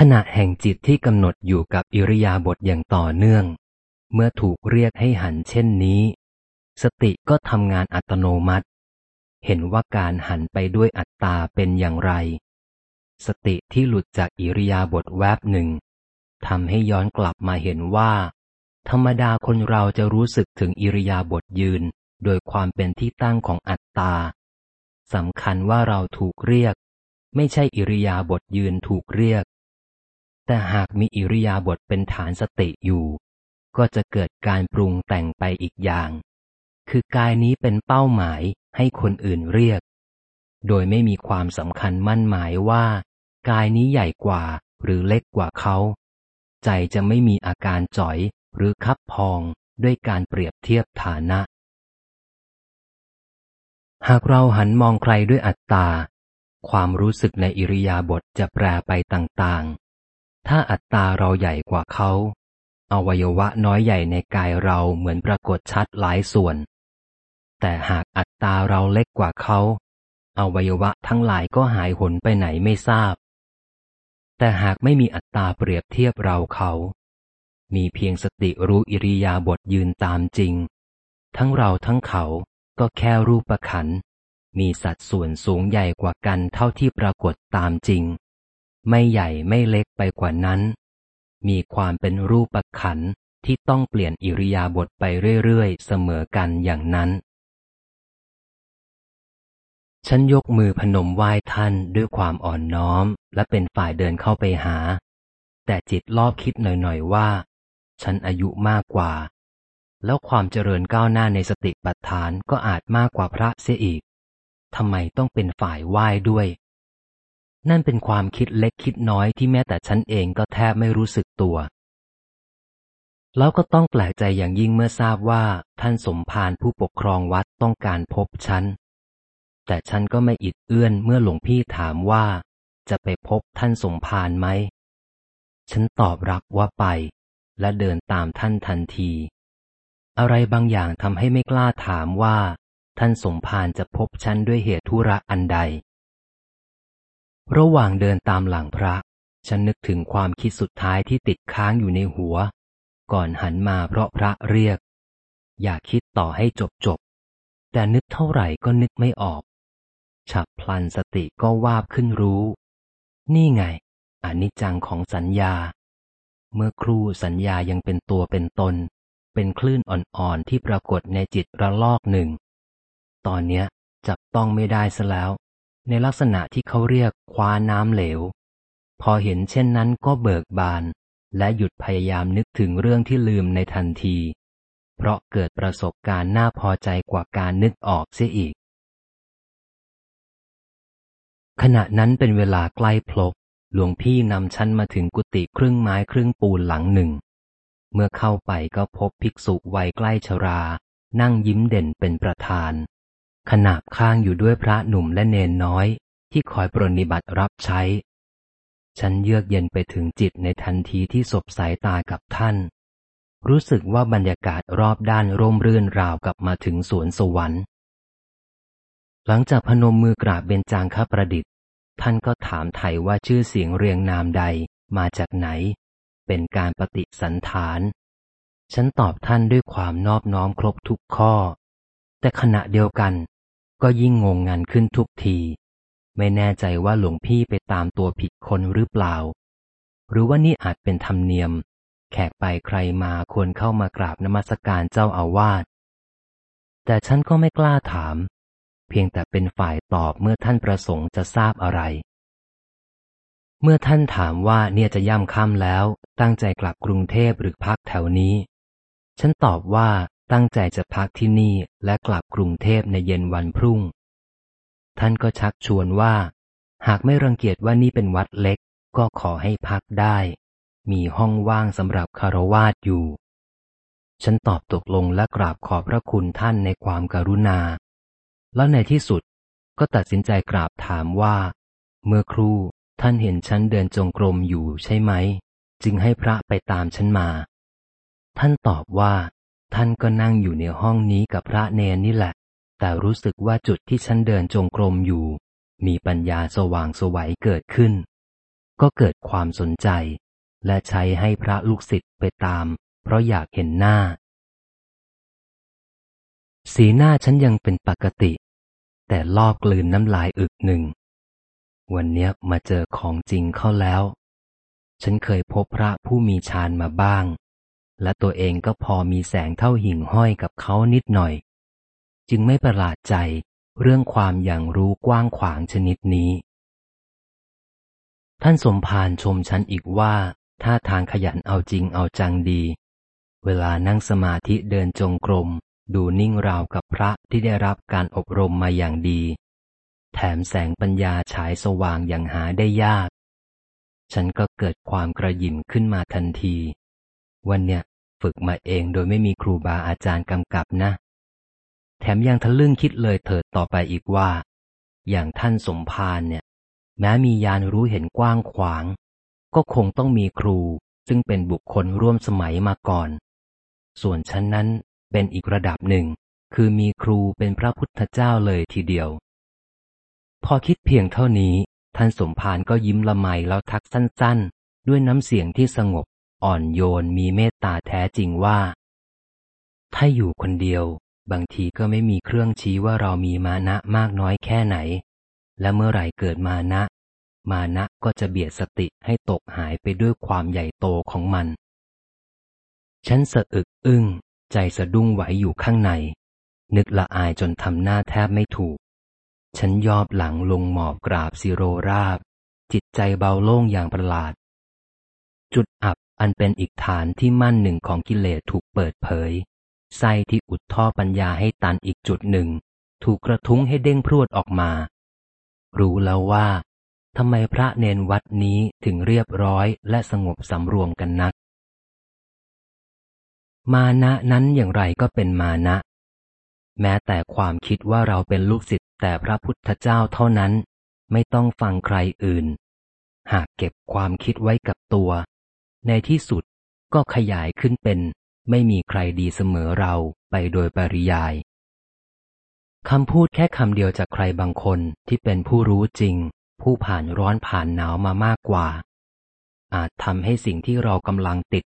ขณะแห่งจิตที่กำหนดอยู่กับอิริยาบถอย่างต่อเนื่อง เมื่อถูกเรียกให้หันเช่นนี้ สติก็ทำงานอัตโนมัติ เห็นว่าการหันไปด้วยอัตตาเป็นอย่างไร สติที่หลุดจากอิริยาบถแวบหนึ่งทำให้ย้อนกลับมาเห็นว่า ธรรมดาคนเราจะรู้สึกถึงอิริยาบถยืน โดยความเป็นที่ตั้งของอัตตาสำคัญว่าเราถูกเรียก ไม่ใช่อิริยาบถยืนถูกเรียก แต่หากมีอิริยาบถเป็นฐานสติอยู่ ก็จะเกิดการปรุงแต่งไปอีกอย่าง คือกายนี้เป็นเป้าหมายให้คนอื่นเรียก โดยไม่มีความสำคัญมั่นหมายว่า กายนี้ใหญ่กว่าหรือเล็กกว่าเขา ใจจะไม่มีอาการจ่อยหรือคับพองด้วยการเปรียบเทียบฐานะ หากเราหันมองใครด้วยอัตตา ความรู้สึกในอิริยาบถจะแปรไปต่างๆ ถ้าอัตตาเราใหญ่กว่าเขา อวัยวะน้อยใหญ่ในกายเราเหมือนปรากฏชัดหลายส่วน แต่หากอัตตาเราเล็กกว่าเขา อวัยวะทั้งหลายก็หายหนไปไหนไม่ทราบ แต่หากไม่มีอัตตาเปรียบเทียบเราเขา มีเพียงสติรู้อิริยาบถยืนตามจริง ทั้งเราทั้งเขาก็แค่รูปประขัน มีสัดส่วนสูงใหญ่กว่ากันเท่าที่ปรากฏตามจริง ไม่ใหญ่ไม่เล็กไปกว่านั้น มีความเป็นรูปขันที่ต้องเปลี่ยนอิริยาบถไปเรื่อยๆ เสมอกันอย่างนั้น ฉันยกมือพนมไหว้ท่านด้วยความอ่อนน้อม และเป็นฝ่ายเดินเข้าไปหา แต่จิตรอบคิดหน่อยๆว่า ฉันอายุมากกว่า แล้วความเจริญก้าวหน้าในสติปัฏฐานก็อาจมากกว่าพระเสียอีกทำไมต้องเป็นฝ่ายไหว้ด้วย นั่นเป็นความคิดเล็กคิดน้อยที่แม้แต่ฉันเองก็แทบไม่รู้สึกตัว แล้วก็ต้องแปลกใจอย่างยิ่งเมื่อทราบว่า ท่านสมภารผู้ปกครองวัดต้องการพบฉัน แต่ฉันก็ไม่อิดเอื้อนเมื่อหลวงพี่ถามว่า จะไปพบท่านสมภารไหม ฉันตอบรับว่าไป และเดินตามท่านทันที อะไรบางอย่างทำให้ไม่กล้าถามว่า ท่านสมภารจะพบฉันด้วยเหตุธุระอันใด ระหว่างเดินตามหลังพระ ฉันนึกถึงความคิดสุดท้ายที่ติดค้างอยู่ในหัว ก่อนหันมาเพราะพระเรียก อยากคิดต่อให้จบจบ แต่นึกเท่าไหร่ก็นึกไม่ออก ฉับพลันสติก็วาบขึ้นรู้ นี่ไงอนิจจังของสัญญา เมื่อครูสัญญายังเป็นตัวเป็นตน เป็นคลื่นอ่อนๆที่ปรากฏในจิตระลอกหนึ่ง ตอนเนี้ยจับต้องไม่ได้ซะแล้ว ในลักษณะที่เขาเรียกคว้าน้ำเหลว พอเห็นเช่นนั้นก็เบิกบาน และหยุดพยายามนึกถึงเรื่องที่ลืมในทันที เพราะเกิดประสบการณ์น่าพอใจกว่าการนึกออกเสียอีก ขณะนั้นเป็นเวลาใกล้พลบหลวงพี่นำชั้นมาถึงกุฏิครึ่งไม้ครึ่งปูนหลังหนึ่ง เมื่อเข้าไปก็พบภิกษุวัยใกล้ชรา นั่งยิ้มเด่นเป็นประธาน ขนาบข้างอยู่ด้วยพระหนุ่มและเนนน้อย ที่คอยปรนิบัติรับใช้ ฉันเยือกเย็นไปถึงจิตในทันทีที่สบสายตากับท่าน รู้สึกว่าบรรยากาศรอบด้านร่มรื่นราวกับมาถึงสวนสวรรค์ หลังจากพนมมือกราบเบญจางคประดิษฐ์ ท่านก็ถามไถ่ว่าชื่อเสียงเรียงนามใดมาจากไหน เป็นการปฏิสันฐาน ฉันตอบท่านด้วยความนอบน้อมครบทุกข้อ แต่ขณะเดียวกัน ก็ยิ่งงงงันขึ้นทุกที ไม่แน่ใจว่าหลวงพี่ไปตามตัวผิดคนหรือเปล่า หรือว่านี่อาจเป็นธรรมเนียม แขกไปใครมาควรเข้ามากราบนมัสการเจ้าอาวาสแต่ฉันก็ไม่กล้าถาม เพียงแต่เป็นฝ่ายตอบเมื่อท่านประสงค์จะทราบอะไร เมื่อท่านถามว่าเนี่ยจะย่ำค่ำแล้ว ตั้งใจกลับกรุงเทพหรือพักแถวนี้ ฉันตอบว่า ตั้งใจจะพักที่นี่และกลับกรุงเทพในเย็นวันพรุ่ง ท่านก็ชักชวนว่า หากไม่รังเกียจว่านี่เป็นวัดเล็ก ก็ขอให้พักได้ มีห้องว่างสำหรับคารวาสอยู่ ฉันตอบตกลงและกราบขอบพระคุณท่านในความการุณา แล้วในที่สุดก็ตัดสินใจกราบถามว่า เมื่อครู่ท่านเห็นฉันเดินจงกรมอยู่ใช่ไหม จึงให้พระไปตามฉันมา ท่านตอบว่า ท่านก็นั่งอยู่ในห้องนี้กับพระเนนนี่แหละ แต่รู้สึกว่าจุดที่ฉันเดินจงกรมอยู่ มีปัญญาสว่างสวัยเกิดขึ้น ก็เกิดความสนใจ และใช้ให้พระลูกศิษย์ไปตาม เพราะอยากเห็นหน้า สีหน้าฉันยังเป็นปกติ แต่ลอกกลืนน้ำลายอึกหนึ่ง วันเนี้ยมาเจอของจริงเข้าแล้ว ฉันเคยพบพระผู้มีฌานมาบ้าง และตัวเองก็พอมีแสงเท่าหิ่งห้อยกับเขานิดหน่อย จึงไม่ประหลาดใจเรื่องความอย่างรู้กว้างขวางชนิดนี้ ท่านสมภารชมฉันอีกว่าถ้าทางขยันเอาจริงเอาจังดี เวลานั่งสมาธิเดินจงกรม ดูนิ่งราวกับพระที่ได้รับการอบรมมาอย่างดี แถมแสงปัญญาฉายสว่างอย่างหาได้ยาก ฉันก็เกิดความกระยิมขึ้นมาทันที วันเนี้ยฝึกมาเองโดยไม่มีครูบาอาจารย์กำกับนะ แถมยังทะลึ่งคิดเลยเถิดต่อไปอีกว่า อย่างท่านสมภารเนี่ย แม้มียานรู้เห็นกว้างขวาง ก็คงต้องมีครู ซึ่งเป็นบุคคลร่วมสมัยมาก่อน ส่วนฉันนั้นเป็นอีกระดับหนึ่ง คือมีครูเป็นพระพุทธเจ้าเลยทีเดียว พอคิดเพียงเท่านี้ ท่านสมภารก็ยิ้มละไมแล้วทักสั้น ๆ ด้วยน้ำเสียงที่สงบ อ่อนโยนมีเมตตาแท้จริงว่า ถ้าอยู่คนเดียว บางทีก็ไม่มีเครื่องชี้ว่าเรามีมานะมากน้อยแค่ไหน และเมื่อไหร่เกิดมานะ มานะก็จะเบียดสติให้ตกหายไปด้วยความใหญ่โตของมัน ฉันสะอึกอึ้ง ใจสะดุ้งไหวอยู่ข้างใน นึกละอายจนทำหน้าแทบไม่ถูก ฉันยอบหลังลงหมอบกราบสิโรราบจิตใจเบาโล่งอย่างประหลาด จุดอับ อันเป็นอีกฐานที่มั่นหนึ่งของกิเลสถูกเปิดเผย ไส้ที่อุดท่อปัญญาให้ตันอีกจุดหนึ่ง ถูกกระทุ้งให้เด้งพรวดออกมา รู้แล้วว่าทำไมพระเนนวัดนี้ถึงเรียบร้อยและสงบสำรวมกันนัก มานะนั้นอย่างไรก็เป็นมานะ แม้แต่ความคิดว่าเราเป็นลูกศิษย์แต่พระพุทธเจ้าเท่านั้น ไม่ต้องฟังใครอื่น หากเก็บความคิดไว้กับตัว ในที่สุดก็ขยายขึ้นเป็น ไม่มีใครดีเสมอเราไปโดยปริยายคำพูดแค่คำเดียวจากใครบางคนที่เป็นผู้รู้จริง ผู้ผ่านร้อนผ่านหนาวมามากกว่า อาจทำให้สิ่งที่เรากำลังติด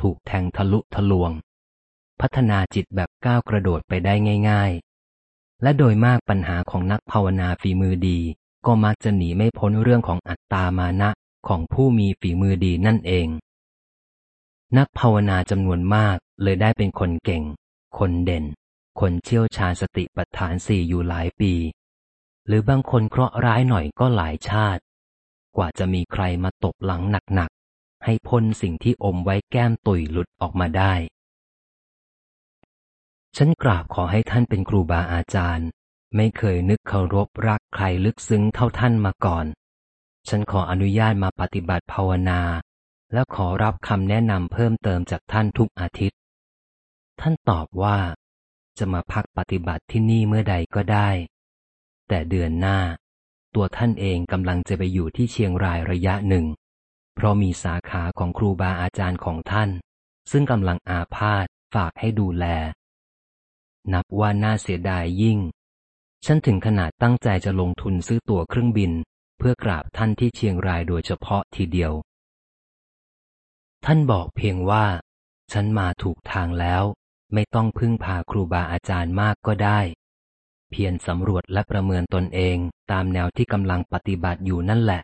ถูกแทงทะลุทะลวง พัฒนาจิตแบบก้าวกระโดดไปได้ง่าย ๆ และโดยมากปัญหาของนักภาวนาฝีมือดี ก็มักจะหนีไม่พ้นเรื่องของอัตตามานะของผู้มีฝีมือดีนั่นเอง นักภาวนาจำนวนมากเลยได้เป็นคนเก่ง คนเด่น คนเชี่ยวชาญสติปัฏฐานสี่อยู่หลายปี หรือบางคนเคราะห์ร้ายหน่อยก็หลายชาติ กว่าจะมีใครมาตบหลังหนักๆ ให้พ้นสิ่งที่อมไว้แก้มตุยหลุดออกมาได้ ฉันกราบขอให้ท่านเป็นครูบาอาจารย์ ไม่เคยนึกเคารพรักใครลึกซึ้งเท่าท่านมาก่อน ฉันขออนุญาตมาปฏิบัติภาวนา และขอรับคำแนะนำเพิ่มเติมจากท่านทุกอาทิตย์ ท่านตอบว่า จะมาพักปฏิบัติที่นี่เมื่อใดก็ได้ แต่เดือนหน้า ตัวท่านเองกำลังจะไปอยู่ที่เชียงรายระยะหนึ่ง เพราะมีสาขาของครูบาอาจารย์ของท่าน ซึ่งกำลังอาพาธฝากให้ดูแล นับว่าน่าเสียดายยิ่ง ฉันถึงขนาดตั้งใจจะลงทุนซื้อตั๋วเครื่องบิน เพื่อกราบท่านที่เชียงรายโดยเฉพาะทีเดียว ท่านบอกเพียงว่า ฉันมาถูกทางแล้ว ไม่ต้องพึ่งพาครูบาอาจารย์มากก็ได้ เพียรสำรวจและประเมินตนเองตามแนวที่กำลังปฏิบัติอยู่นั่นแหละ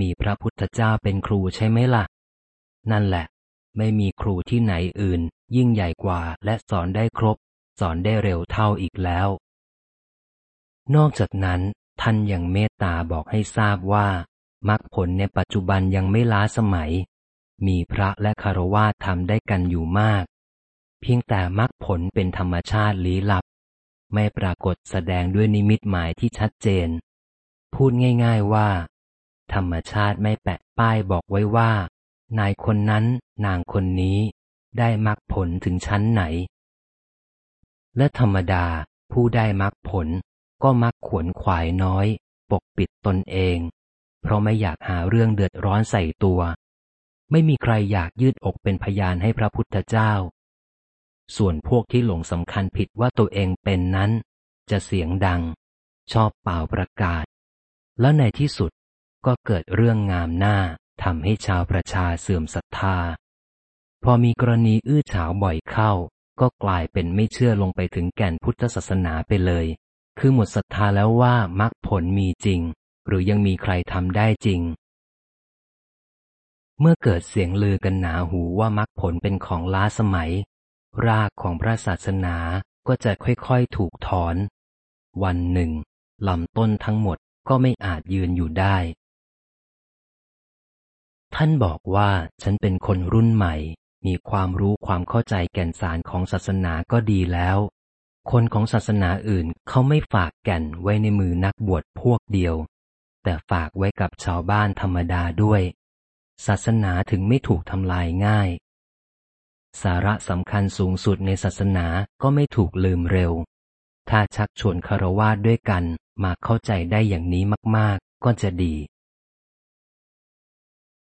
มีพระพุทธเจ้าเป็นครูใช่ไหมละ่ะ นั่นแหละ ไม่มีครูที่ไหนอื่น ยิ่งใหญ่กว่าและสอนได้ครบ สอนได้เร็วเท่าอีกแล้ว นอกจากนั้นท่านยังเมตตาบอกให้ทราบว่ามรรคผลในปัจจุบันยังไม่ล้าสมัย มีพระและคารวะทำได้กันอยู่มาก เพียงแต่มรรคผลเป็นธรรมชาติลี้ลับ ไม่ปรากฏแสดงด้วยนิมิตหมายที่ชัดเจน พูดง่ายๆว่า ธรรมชาติไม่แปะป้ายบอกไว้ว่า นายคนนั้นนางคนนี้ได้มรรคผลถึงชั้นไหน และธรรมดาผู้ได้มรรคผลก็มักขวนขวายน้อย ปกปิดตนเอง เพราะไม่อยากหาเรื่องเดือดร้อนใส่ตัว ไม่มีใครอยากยืดอกเป็นพยานให้พระพุทธเจ้า ส่วนพวกที่หลงสำคัญผิดว่าตัวเองเป็นนั้น จะเสียงดัง ชอบเป่าประกาศ แล้วในที่สุดก็เกิดเรื่องงามหน้าทำให้ชาวประชาเสื่อมศรัทธา พอมีกรณีอื้อฉาวบ่อยเข้า ก็กลายเป็นไม่เชื่อลงไปถึงแก่นพุทธศาสนาไปเลย คือหมดศรัทธาแล้วว่ามรรคผลมีจริง หรือยังมีใครทำได้จริง เมื่อเกิดเสียงลือกันหนาหูว่ามรรคผลเป็นของล้าสมัย รากของพระศาสนาก็จะค่อยๆถูกถอน วันหนึ่งลำต้นทั้งหมดก็ไม่อาจยืนอยู่ได้ ท่านบอกว่าฉันเป็นคนรุ่นใหม่ มีความรู้ความเข้าใจแก่นสารของศาสนาก็ดีแล้ว คนของศาสนาอื่นเขาไม่ฝากแก่นไว้ในมือนักบวชพวกเดียว แต่ฝากไว้กับชาวบ้านธรรมดาด้วย ศาสนาถึงไม่ถูกทำลายง่าย สาระสำคัญสูงสุดในศาสนาก็ไม่ถูกลืมเร็ว ถ้าชักชวนคารวาสด้วยกันมาเข้าใจได้อย่างนี้มาก ๆ ก็จะดี